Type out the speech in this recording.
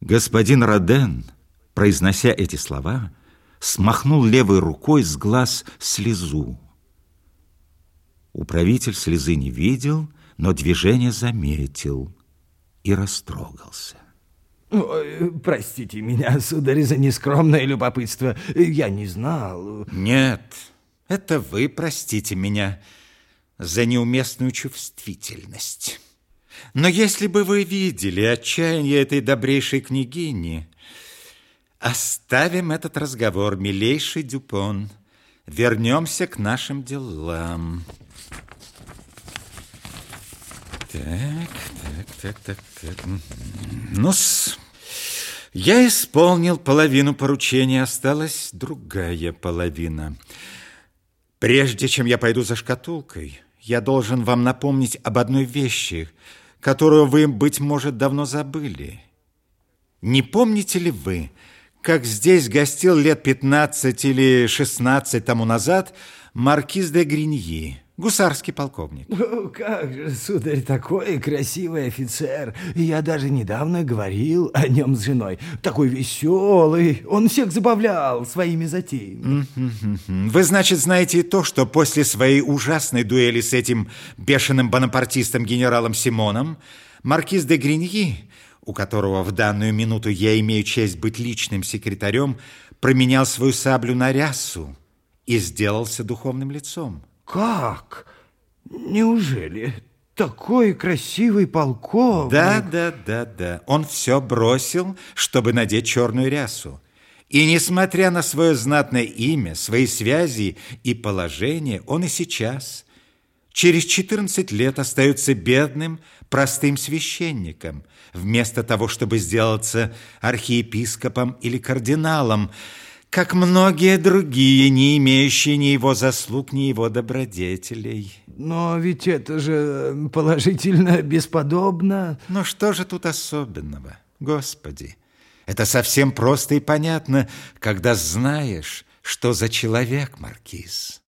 Господин Роден, произнося эти слова, смахнул левой рукой с глаз слезу. Управитель слезы не видел, но движение заметил и растрогался. Ой, простите меня, сударь, за нескромное любопытство. Я не знал. Нет, это вы простите меня за неуместную чувствительность. Но если бы вы видели отчаяние этой добрейшей княгини, оставим этот разговор, милейший Дюпон, вернемся к нашим делам. Так, так, так, так, так. ну -с. я исполнил половину поручения, осталась другая половина. Прежде чем я пойду за шкатулкой, я должен вам напомнить об одной вещи, которую вы, быть может, давно забыли. Не помните ли вы, как здесь гостил лет 15 или 16 тому назад маркиз де Гриньи, гусарский полковник. Ну, как же, сударь, такой красивый офицер. Я даже недавно говорил о нем с женой. Такой веселый, он всех забавлял своими затеями. Вы, значит, знаете и то, что после своей ужасной дуэли с этим бешеным бонапартистом генералом Симоном маркиз де Гриньи, у которого в данную минуту я имею честь быть личным секретарем, променял свою саблю на рясу и сделался духовным лицом. Как? Неужели такой красивый полковник? Да, да, да, да. Он все бросил, чтобы надеть черную рясу. И несмотря на свое знатное имя, свои связи и положение, он и сейчас, через 14 лет, остается бедным, простым священником, вместо того, чтобы сделаться архиепископом или кардиналом, как многие другие, не имеющие ни его заслуг, ни его добродетелей. Но ведь это же положительно бесподобно. Но что же тут особенного, Господи? Это совсем просто и понятно, когда знаешь, что за человек Маркиз.